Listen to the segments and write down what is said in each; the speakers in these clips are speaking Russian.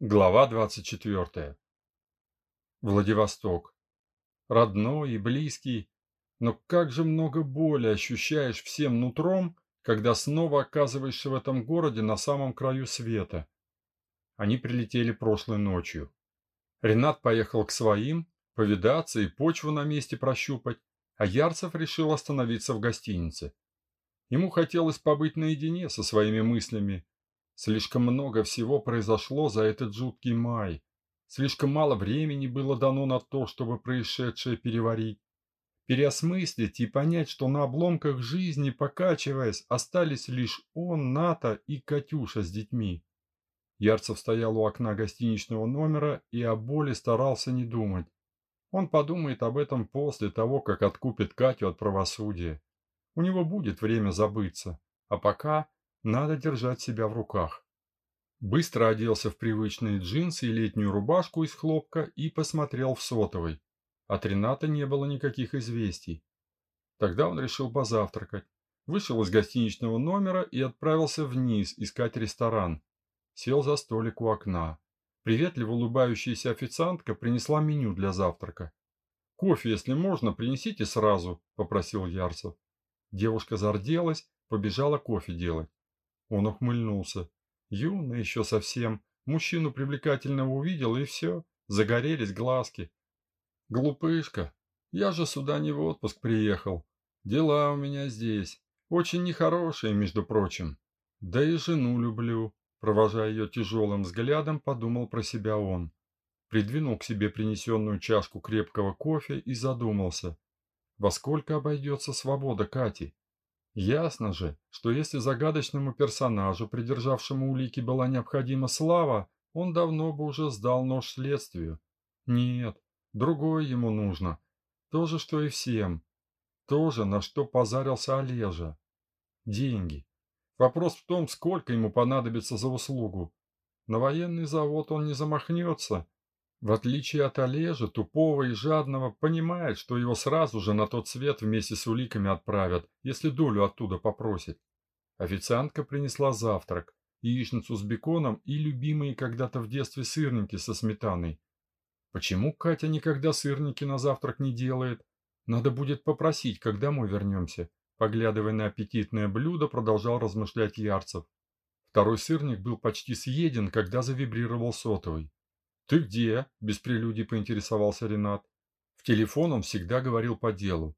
Глава 24. Владивосток. Родной и близкий, но как же много боли ощущаешь всем нутром, когда снова оказываешься в этом городе на самом краю света. Они прилетели прошлой ночью. Ренат поехал к своим, повидаться и почву на месте прощупать, а Ярцев решил остановиться в гостинице. Ему хотелось побыть наедине со своими мыслями, Слишком много всего произошло за этот жуткий май. Слишком мало времени было дано на то, чтобы происшедшее переварить. Переосмыслить и понять, что на обломках жизни, покачиваясь, остались лишь он, Ната и Катюша с детьми. Ярцев стоял у окна гостиничного номера и о боли старался не думать. Он подумает об этом после того, как откупит Катю от правосудия. У него будет время забыться. А пока надо держать себя в руках. Быстро оделся в привычные джинсы и летнюю рубашку из хлопка и посмотрел в сотовый. От Рената не было никаких известий. Тогда он решил позавтракать. Вышел из гостиничного номера и отправился вниз искать ресторан. Сел за столик у окна. Приветливо улыбающаяся официантка принесла меню для завтрака. «Кофе, если можно, принесите сразу», – попросил Ярцев. Девушка зарделась, побежала кофе делать. Он ухмыльнулся. Юный еще совсем. Мужчину привлекательного увидел, и все. Загорелись глазки. Глупышка. Я же сюда не в отпуск приехал. Дела у меня здесь. Очень нехорошие, между прочим. Да и жену люблю. Провожая ее тяжелым взглядом, подумал про себя он. Придвинул к себе принесенную чашку крепкого кофе и задумался. Во сколько обойдется свобода Кати? Ясно же, что если загадочному персонажу, придержавшему улики, была необходима слава, он давно бы уже сдал нож следствию. Нет, другое ему нужно. То же, что и всем. То же, на что позарился Олежа. Деньги. Вопрос в том, сколько ему понадобится за услугу. На военный завод он не замахнется, в отличие от Олежа, тупого и жадного, понимает, что его сразу же на тот свет вместе с уликами отправят, если долю оттуда попросит. Официантка принесла завтрак, яичницу с беконом и любимые когда-то в детстве сырники со сметаной. Почему Катя никогда сырники на завтрак не делает? Надо будет попросить, когда мы вернемся. Поглядывая на аппетитное блюдо, продолжал размышлять Ярцев. Второй сырник был почти съеден, когда завибрировал сотовый. «Ты где?» – без прелюдий поинтересовался Ренат. В телефон он всегда говорил по делу.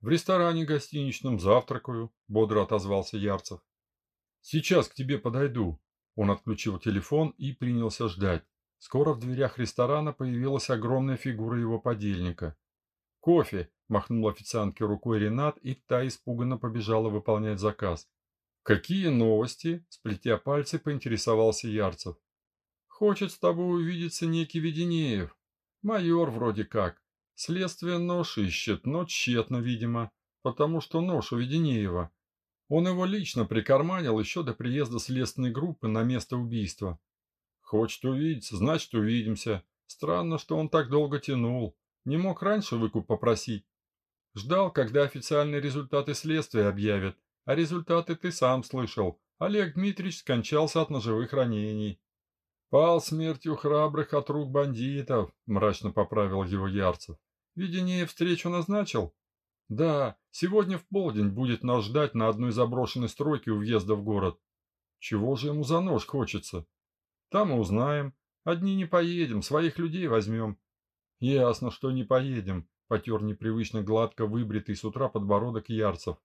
«В ресторане гостиничном завтракаю», – бодро отозвался Ярцев. «Сейчас к тебе подойду». Он отключил телефон и принялся ждать. Скоро в дверях ресторана появилась огромная фигура его подельника. «Кофе!» – махнул официантке рукой Ренат, и та испуганно побежала выполнять заказ. «Какие новости?» – сплетя пальцы, поинтересовался Ярцев. Хочет с тобой увидеться некий Веденеев. Майор вроде как. Следствие нож ищет, но тщетно, видимо, потому что нож у Веденеева. Он его лично прикарманил еще до приезда следственной группы на место убийства. Хочет увидеться, значит увидимся. Странно, что он так долго тянул. Не мог раньше выкуп попросить. Ждал, когда официальные результаты следствия объявят. А результаты ты сам слышал. Олег Дмитриевич скончался от ножевых ранений. «Пал смертью храбрых от рук бандитов», – мрачно поправил его Ярцев. «Видение встречу назначил?» «Да, сегодня в полдень будет нас ждать на одной заброшенной стройке у въезда в город. Чего же ему за нож хочется?» «Там и узнаем. Одни не поедем, своих людей возьмем». «Ясно, что не поедем», – потер непривычно гладко выбритый с утра подбородок Ярцев.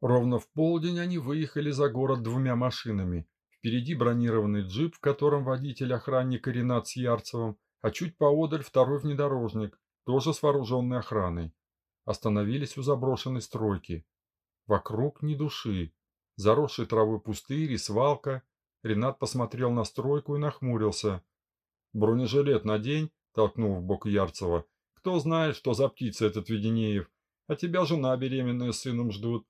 Ровно в полдень они выехали за город двумя машинами. Впереди бронированный джип, в котором водитель-охранник Ренат с Ярцевым, а чуть поодаль второй внедорожник, тоже с вооруженной охраной. Остановились у заброшенной стройки. Вокруг ни души. Заросший травой пустырь и свалка. Ренат посмотрел на стройку и нахмурился. «Бронежилет надень», — толкнул в бок Ярцева. «Кто знает, что за птица этот Веденеев? А тебя жена беременная с сыном ждут».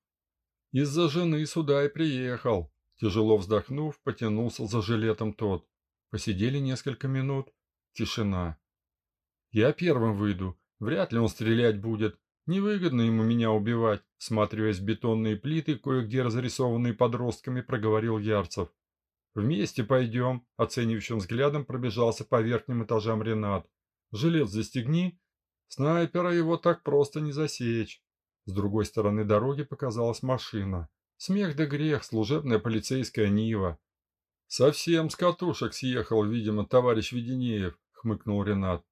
«Из-за жены сюда и приехал», Тяжело вздохнув, потянулся за жилетом тот. Посидели несколько минут. Тишина. «Я первым выйду. Вряд ли он стрелять будет. Невыгодно ему меня убивать», всматриваясь в бетонные плиты, кое-где разрисованные подростками, проговорил Ярцев. «Вместе пойдем», – оценивающим взглядом пробежался по верхним этажам Ренат. «Жилет застегни. Снайпера его так просто не засечь». С другой стороны дороги показалась машина. Смех да грех, служебная полицейская Нива. «Совсем с катушек съехал, видимо, товарищ Веденеев», — хмыкнул Ренат.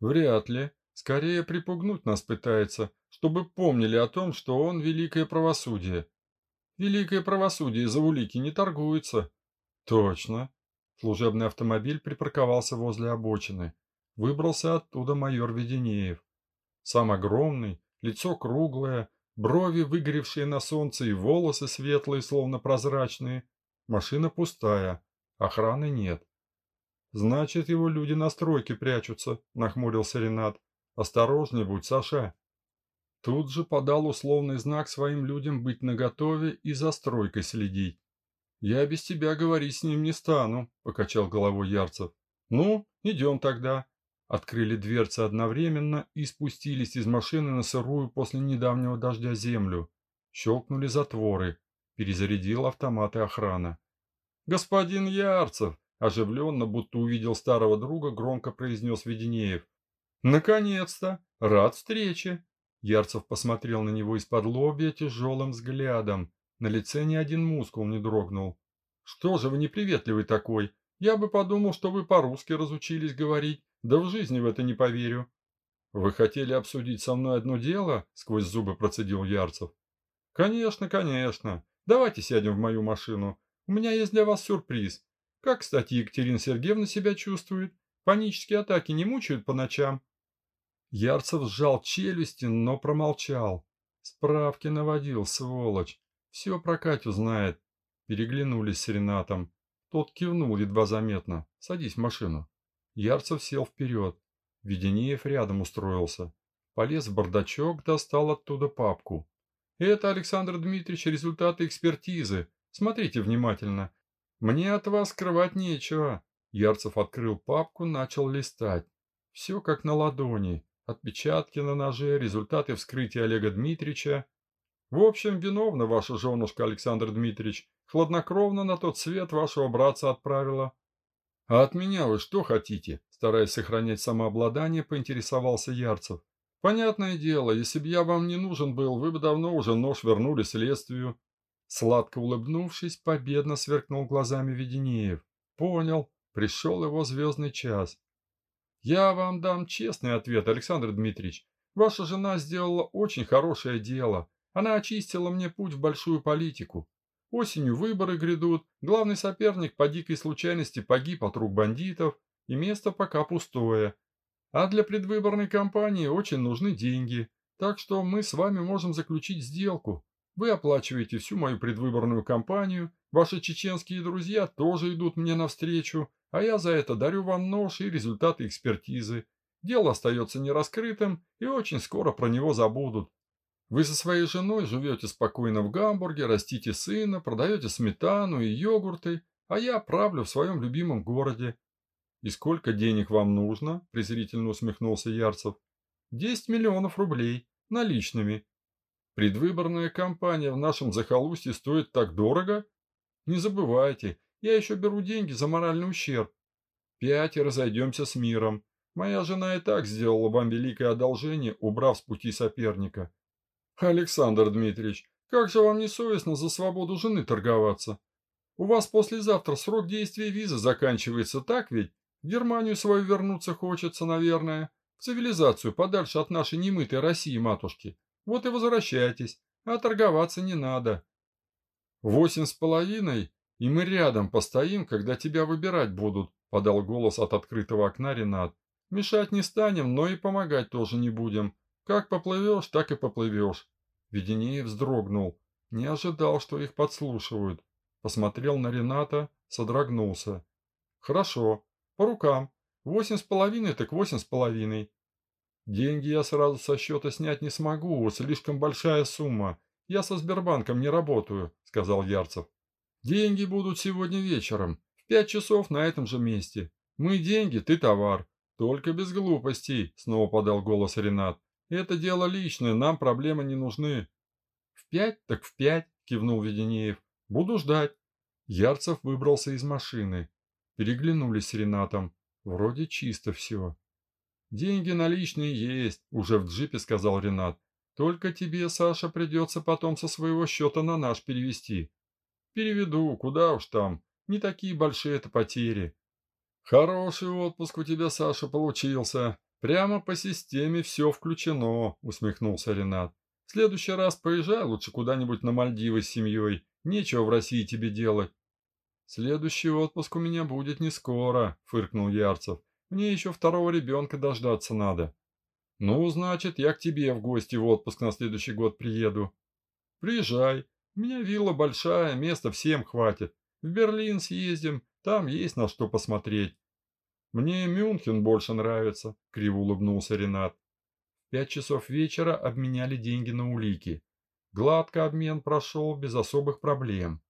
«Вряд ли. Скорее припугнуть нас пытается, чтобы помнили о том, что он великое правосудие». «Великое правосудие за улики не торгуется». «Точно». Служебный автомобиль припарковался возле обочины. Выбрался оттуда майор Веденеев. Сам огромный, лицо круглое, брови выгоревшие на солнце и волосы светлые, словно прозрачные. Машина пустая, охраны нет. «Значит, его люди на стройке прячутся», – нахмурился Ренат. «Осторожней будь, Саша». Тут же подал условный знак своим людям быть наготове и за стройкой следить. «Я без тебя говорить с ним не стану», – покачал головой Ярцев. «Ну, идем тогда». Открыли дверцы одновременно и спустились из машины на сырую после недавнего дождя землю. Щелкнули затворы. Перезарядил автоматы охрана. «Господин Ярцев!» – оживленно, будто увидел старого друга, громко произнес Веденеев. «Наконец-то! Рад встрече!» Ярцев посмотрел на него из-под лобья тяжелым взглядом. На лице ни один мускул не дрогнул. «Что же вы неприветливый такой? Я бы подумал, что вы по-русски разучились говорить. Да в жизни в это не поверю. Вы хотели обсудить со мной одно дело? Сквозь зубы процедил Ярцев. Конечно, конечно. Давайте сядем в мою машину. У меня есть для вас сюрприз. Как, кстати, Екатерина Сергеевна себя чувствует? Панические атаки не мучают по ночам? Ярцев сжал челюсти, но промолчал. Справки наводил, сволочь. Все про Катю знает. Переглянулись с Ренатом. Тот кивнул едва заметно. Садись в машину. Ярцев сел вперед. Веденеев рядом устроился. Полез в бардачок, достал оттуда папку. «Это, Александр Дмитриевич, результаты экспертизы. Смотрите внимательно. Мне от вас скрывать нечего». Ярцев открыл папку, начал листать. Все как на ладони. Отпечатки на ноже, результаты вскрытия Олега Дмитриевича. В общем, виновна ваша женушка, Александр Дмитриевич. Хладнокровно на тот свет вашего братца отправила. «А от меня вы что хотите?» Стараясь сохранять самообладание, поинтересовался Ярцев. «Понятное дело, если бы я вам не нужен был, вы бы давно уже нож вернули следствию». Сладко улыбнувшись, победно сверкнул глазами Веденеев. «Понял. Пришел его звездный час». «Я вам дам честный ответ, Александр Дмитриевич. Ваша жена сделала очень хорошее дело. Она очистила мне путь в большую политику. Осенью выборы грядут, главный соперник по дикой случайности погиб от рук бандитов, и место пока пустое. А для предвыборной кампании очень нужны деньги, так что мы с вами можем заключить сделку. Вы оплачиваете всю мою предвыборную кампанию, ваши чеченские друзья тоже идут мне навстречу, а я за это дарю вам нож и результаты экспертизы. Дело остается нераскрытым, и очень скоро про него забудут. Вы со своей женой живете спокойно в Гамбурге, растите сына, продаете сметану и йогурты, а я правлю в своем любимом городе. И сколько денег вам нужно? презрительно усмехнулся Ярцев. Десять миллионов рублей, наличными. Предвыборная кампания в нашем захолустье стоит так дорого? Не забывайте, я еще беру деньги за моральный ущерб. Пять и разойдемся с миром. Моя жена и так сделала вам великое одолжение, убрав с пути соперника. Александр Дмитриевич, как же вам не совестно за свободу жены торговаться? У вас послезавтра срок действия визы заканчивается, так ведь? В Германию свою вернуться хочется, наверное. В цивилизацию, подальше от нашей немытой России, матушки. Вот и возвращайтесь, а торговаться не надо. Восемь с половиной, и мы рядом постоим, когда тебя выбирать будут, подал голос от открытого окна Ренат. Мешать не станем, но и помогать тоже не будем. Как поплывешь, так и поплывешь. Веденеев вздрогнул. Не ожидал, что их подслушивают. Посмотрел на Рената, содрогнулся. Хорошо, по рукам. Восемь с половиной, так восемь с половиной. Деньги я сразу со счета снять не смогу, слишком большая сумма. Я со Сбербанком не работаю, сказал Ярцев. Деньги будут сегодня вечером, в пять часов на этом же месте. Мы деньги, ты товар. Только без глупостей, снова подал голос Ренат. Это дело личное, нам проблемы не нужны. В пять так в пять, кивнул Веденеев. Буду ждать. Ярцев выбрался из машины. Переглянулись с Ренатом. Вроде чисто все. «Деньги наличные есть», – уже в джипе сказал Ренат. «Только тебе, Саша, придется потом со своего счета на наш перевести». «Переведу, куда уж там. Не такие большие это потери». «Хороший отпуск у тебя, Саша, получился. Прямо по системе все включено», – усмехнулся Ренат. «В следующий раз поезжай лучше куда-нибудь на Мальдивы с семьей. Нечего в России тебе делать». «Следующий отпуск у меня будет не скоро», – фыркнул Ярцев. «Мне еще второго ребенка дождаться надо». «Ну, значит, я к тебе в гости в отпуск на следующий год приеду». «Приезжай. У меня вилла большая, места всем хватит. В Берлин съездим, там есть на что посмотреть. Мне Мюнхен больше нравится, криво улыбнулся Ренат. В пять часов вечера обменяли деньги на улики. Гладко обмен прошел без особых проблем.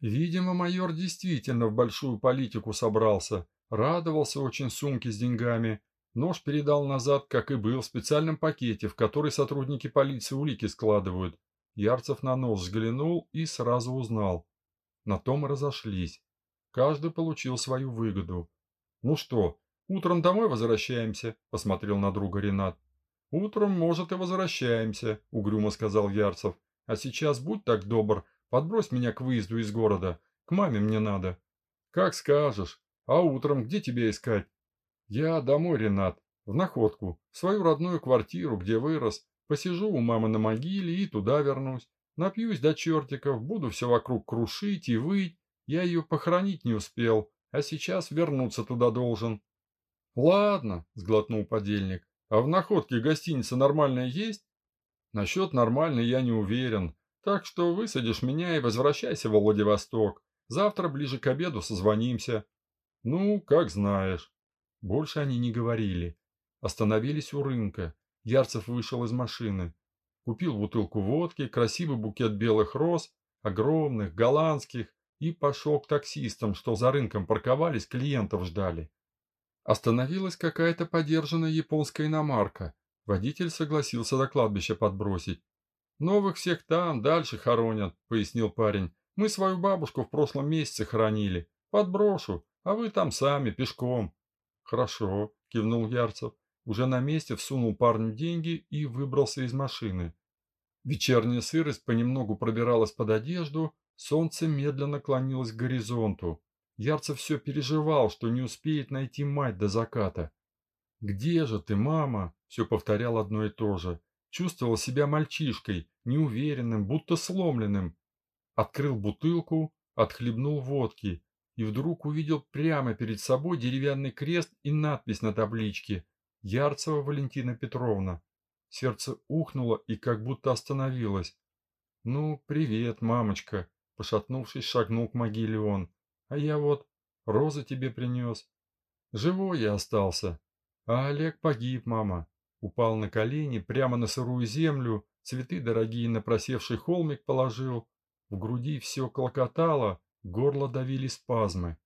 Видимо, майор действительно в большую политику собрался. Радовался очень сумке с деньгами. Нож передал назад, как и был, в специальном пакете, в который сотрудники полиции улики складывают. Ярцев на нож взглянул и сразу узнал. На том разошлись. Каждый получил свою выгоду. «Ну что, утром домой возвращаемся?» – посмотрел на друга Ренат. «Утром, может, и возвращаемся», – угрюмо сказал Ярцев. «А сейчас будь так добр, подбрось меня к выезду из города. К маме мне надо». «Как скажешь. А утром где тебя искать?» «Я домой, Ренат. В находку. В свою родную квартиру, где вырос. Посижу у мамы на могиле и туда вернусь. Напьюсь до чертиков, буду все вокруг крушить и выть, я ее похоронить не успел, а сейчас вернуться туда должен. Ладно, сглотнул подельник. А в находке гостиница нормальная есть? Насчет нормальной я не уверен. Так что высадишь меня и возвращайся во Владивосток. Завтра ближе к обеду созвонимся. Ну, как знаешь. Больше они не говорили. Остановились у рынка. Ярцев вышел из машины. Купил бутылку водки, красивый букет белых роз, огромных, голландских, и пошел к таксистам, что за рынком парковались, клиентов ждали. Остановилась какая-то подержанная японская иномарка. Водитель согласился до кладбища подбросить. «Новых всех там, дальше хоронят», — пояснил парень. «Мы свою бабушку в прошлом месяце хоронили. Подброшу, а вы там сами, пешком». «Хорошо», — кивнул Ярцев. Уже на месте всунул парню деньги и выбрался из машины. Вечерняя сырость понемногу пробиралась под одежду, Солнце медленно клонилось к горизонту. Ярцев все переживал, что не успеет найти мать до заката. «Где же ты, мама?» – все повторял одно и то же. Чувствовал себя мальчишкой, неуверенным, будто сломленным. Открыл бутылку, отхлебнул водки и вдруг увидел прямо перед собой деревянный крест и надпись на табличке «Ярцева Валентина Петровна». Сердце ухнуло и как будто остановилось. «Ну, привет, мамочка», Пошатнувшись, шагнул к могиле он. А я вот розы тебе принес. Живой я остался. А Олег погиб, мама. Упал на колени, прямо на сырую землю, цветы дорогие на просевший холмик положил. В груди все клокотало, горло давили спазмы.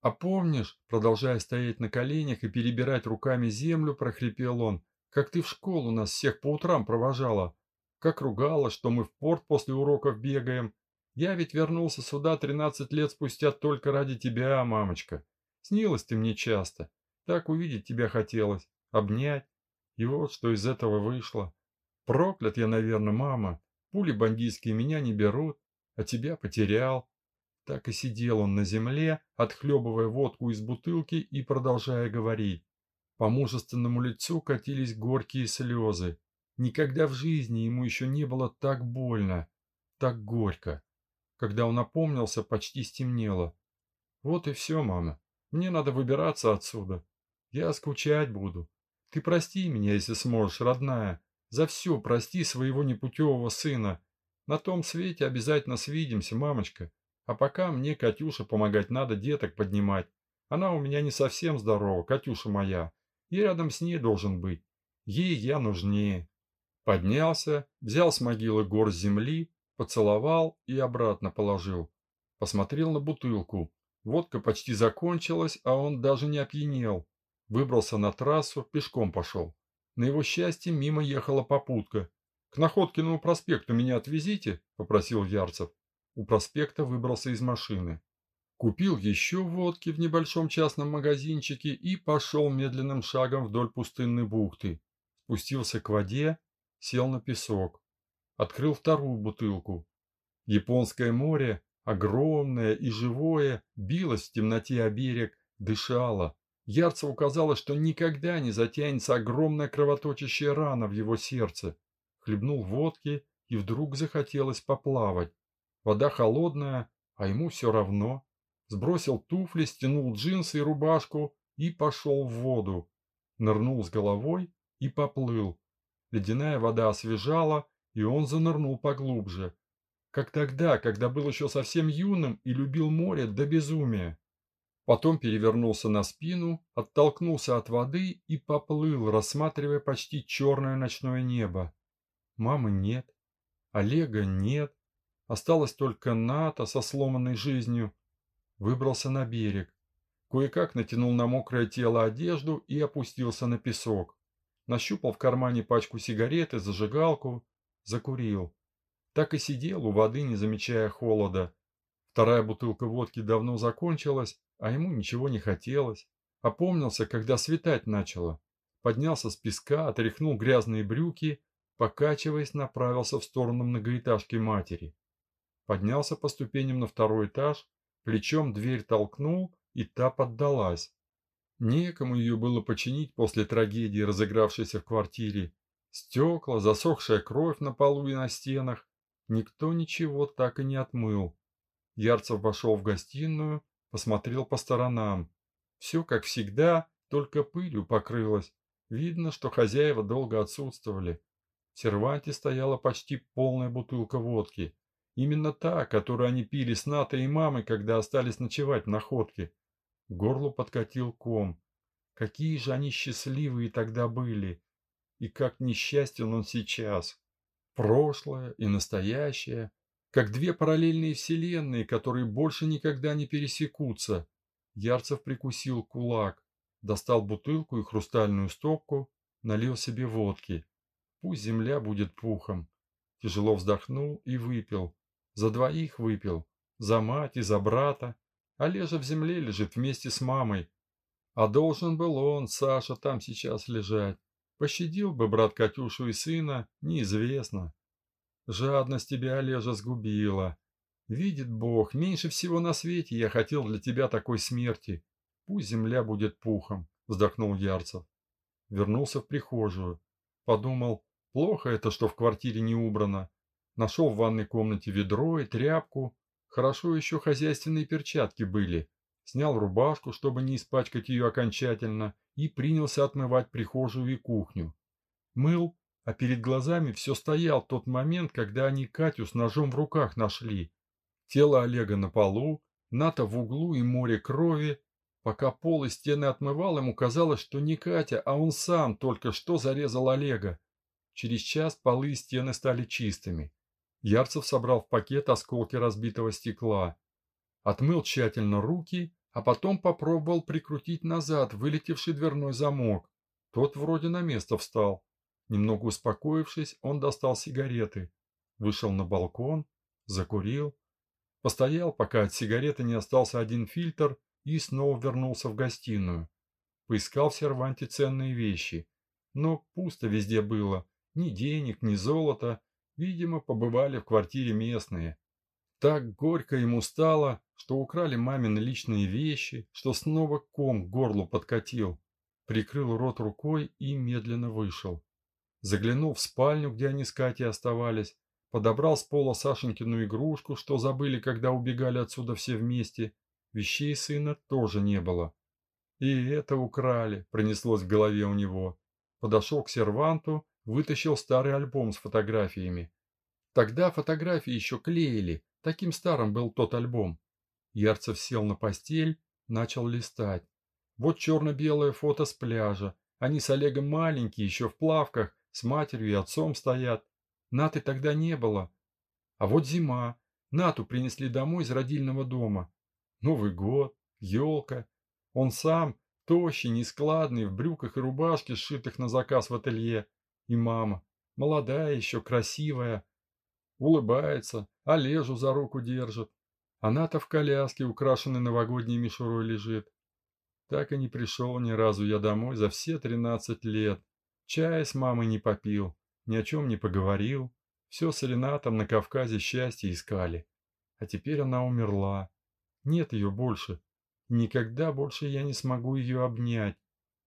«А помнишь, продолжая стоять на коленях и перебирать руками землю, прохрипел он, как ты в школу нас всех по утрам провожала? Как ругала, что мы в порт после уроков бегаем, я ведь вернулся сюда тринадцать лет спустя только ради тебя, мамочка. Снилась ты мне часто. Так увидеть тебя хотелось, обнять. И вот что из этого вышло. Проклят я, наверное, мама. Пули бандитские меня не берут, а тебя потерял. Так и сидел он на земле, отхлебывая водку из бутылки и продолжая говорить. По мужественному лицу катились горькие слезы. Никогда в жизни ему еще не было так больно, так горько. Когда он опомнился, почти стемнело. «Вот и все, мама. Мне надо выбираться отсюда. Я скучать буду. Ты прости меня, если сможешь, родная. За все прости своего непутевого сына. На том свете обязательно свидимся, мамочка. А пока мне, Катюша, помогать надо деток поднимать. Она у меня не совсем здорова, Катюша моя. И рядом с ней должен быть. Ей я нужнее». Поднялся, взял с могилы гор земли, Поцеловал и обратно положил. Посмотрел на бутылку. Водка почти закончилась, а он даже не опьянел. Выбрался на трассу, пешком пошел. На его счастье мимо ехала попутка. «К Находкиному проспекту меня отвезите?» – попросил Ярцев. У проспекта выбрался из машины. Купил еще водки в небольшом частном магазинчике и пошел медленным шагом вдоль пустынной бухты. Спустился к воде, сел на песок. Открыл вторую бутылку. Японское море, огромное и живое, билось в темноте о берег, дышало. Ярцеву казалось, что никогда не затянется огромная кровоточащая рана в его сердце. Хлебнул водки, и вдруг захотелось поплавать. Вода холодная, а ему все равно. Сбросил туфли, стянул джинсы и рубашку и пошел в воду. Нырнул с головой и поплыл. Ледяная вода освежала, и он занырнул поглубже. Как тогда, когда был еще совсем юным и любил море до безумия. Потом перевернулся на спину, оттолкнулся от воды и поплыл, рассматривая почти черное ночное небо. Мамы нет, Олега нет, осталась только Ната со сломанной жизнью. Выбрался на берег. Кое-как натянул на мокрое тело одежду и опустился на песок. Нащупал в кармане пачку сигарет и зажигалку, закурил. Так и сидел у воды, не замечая холода. Вторая бутылка водки давно закончилась, а ему ничего не хотелось. Опомнился, когда светать начало. Поднялся с песка, отряхнул грязные брюки, покачиваясь, направился в сторону многоэтажки матери. Поднялся по ступеням на второй этаж, плечом дверь толкнул, и та поддалась. Некому ее было починить после трагедии, разыгравшейся в квартире. Стекла, засохшая кровь на полу и на стенах. Никто ничего так и не отмыл. Ярцев вошел в гостиную, посмотрел по сторонам. Все как всегда, только пылью покрылось. Видно, что хозяева долго отсутствовали. В серванте стояла почти полная бутылка водки. Именно та, которую они пили с Натой и мамой, когда остались ночевать в находке. К горлу подкатил ком. Какие же они счастливые тогда были. И как несчастен он сейчас. Прошлое и настоящее как две параллельные вселенные, которые больше никогда не пересекутся. Ярцев прикусил кулак, достал бутылку и хрустальную стопку, налил себе водки. Пусть земля будет пухом. Тяжело вздохнул и выпил. За двоих выпил. За мать и за брата. Олежа в земле лежит вместе с мамой. А должен был он, Саша, там сейчас лежать. Пощадил бы брат Катюшу и сына, неизвестно. Жадность тебя, Олежа, сгубила. Видит Бог, меньше всего на свете я хотел для тебя такой смерти. Пусть земля будет пухом, вздохнул Ярцев. Вернулся в прихожую. Подумал, плохо это, что в квартире не убрано. Нашел в ванной комнате ведро и тряпку. Хорошо еще хозяйственные перчатки были. Снял рубашку, чтобы не испачкать ее окончательно, и принялся отмывать прихожую и кухню. Мыл а перед глазами все стоял тот момент, когда они Катю с ножом в руках нашли. Тело Олега на полу, Ната в углу и море крови. Пока пол и стены отмывал, ему казалось, что не Катя, а он сам только что зарезал Олега. Через час полы и стены стали чистыми. Ярцев собрал в пакет осколки разбитого стекла. Отмыл тщательно руки, а потом попробовал прикрутить назад вылетевший дверной замок. Тот вроде на место встал. Немного успокоившись, он достал сигареты, вышел на балкон, закурил, постоял, пока от сигареты не остался один фильтр, и снова вернулся в гостиную. Поискал в серванте ценные вещи, но пусто везде было, ни денег, ни золота, видимо, побывали в квартире местные. Так горько ему стало, что украли мамины личные вещи, что снова ком к горлу подкатил. Прикрыл рот рукой и медленно вышел. Заглянул в спальню, где они с Катей оставались, подобрал с пола Сашенькину игрушку, что забыли, когда убегали отсюда все вместе. Вещей сына тоже не было. И это украли, пронеслось в голове у него. Подошел к серванту, вытащил старый альбом с фотографиями. Тогда фотографии еще клеили, таким старым был тот альбом. Ярцев сел на постель, начал листать. Вот черно-белое фото с пляжа. Они с Олегом маленькие, еще в плавках, с матерью и отцом стоят. Наты тогда не было. А вот зима. Нату принесли домой из родильного дома. Новый год, елка. Он сам, тощий, нескладный, в брюках и рубашке, сшитых на заказ в ателье. И мама, молодая еще, красивая. Улыбается, Олежу за руку держит. Она-то в коляске, украшенной новогодней мишурой, лежит. Так и не пришел ни разу я домой за все тринадцать лет. Чая с мамой не попил, ни о чем не поговорил. Все с Ренатом на Кавказе счастье искали. А теперь она умерла. Нет ее больше. Никогда больше я не смогу ее обнять.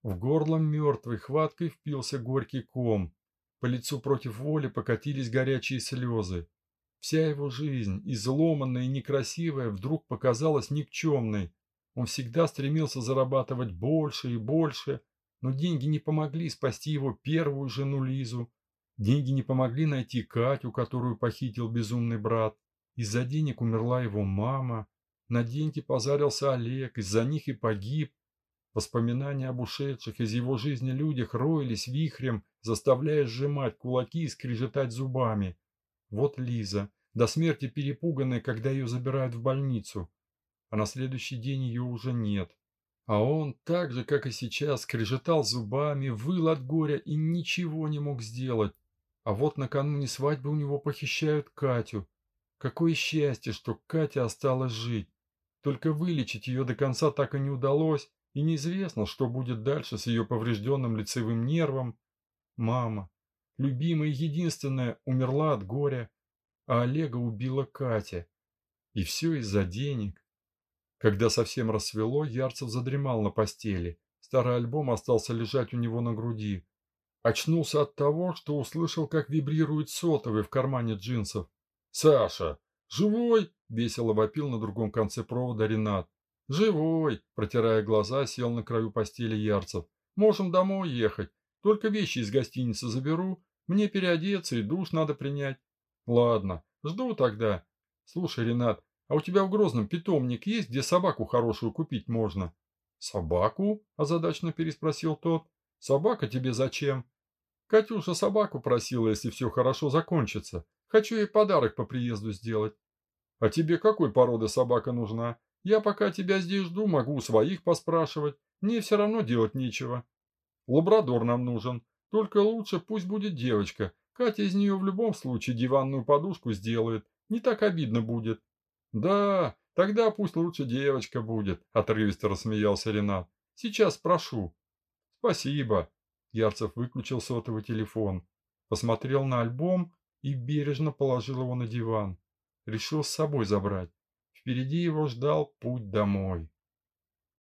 В горло мертвой хваткой впился горький ком. По лицу против воли покатились горячие слезы. Вся его жизнь, изломанная и некрасивая, вдруг показалась никчемной. Он всегда стремился зарабатывать больше и больше, но деньги не помогли спасти его первую жену Лизу. Деньги не помогли найти Катю, которую похитил безумный брат. Из-за денег умерла его мама. На деньги позарился Олег, из-за них и погиб. Воспоминания об ушедших из его жизни людях роились вихрем, заставляя сжимать кулаки и скрежетать зубами. Вот Лиза, до смерти перепуганная, когда ее забирают в больницу. А на следующий день ее уже нет. А он, так же, как и сейчас, скрежетал зубами, выл от горя и ничего не мог сделать. А вот накануне свадьбы у него похищают Катю. Какое счастье, что Катя осталась жить. Только вылечить ее до конца так и не удалось, и неизвестно, что будет дальше с ее поврежденным лицевым нервом. Мама, любимая единственная, умерла от горя, а Олега убила Катя. И все из-за денег. Когда совсем рассвело, Ярцев задремал на постели. Старый альбом остался лежать у него на груди. Очнулся от того, что услышал, как вибрирует сотовый в кармане джинсов. «Саша! Живой?» – весело вопил на другом конце провода Ренат. «Живой!» – протирая глаза, сел на краю постели Ярцев. «Можем домой ехать. Только вещи из гостиницы заберу. Мне переодеться и душ надо принять». «Ладно, жду тогда. Слушай, Ренат, а у тебя в Грозном питомник есть, где собаку хорошую купить можно?» «Собаку?» – озадачно переспросил тот. «Собака тебе зачем?» «Катюша собаку просила, если все хорошо закончится. Хочу ей подарок по приезду сделать». «А тебе какой породы собака нужна? Я пока тебя здесь жду, могу у своих поспрашивать. Мне все равно делать нечего». «Лабрадор нам нужен. Только лучше пусть будет девочка. Катя из нее в любом случае диванную подушку сделает. Не так обидно будет». «Да, тогда пусть лучше девочка будет», – отрывисто рассмеялся Ренат. «Сейчас спрошу». «Спасибо». Ярцев выключил сотовый телефон, посмотрел на альбом и бережно положил его на диван. Решил с собой забрать. Впереди его ждал путь домой.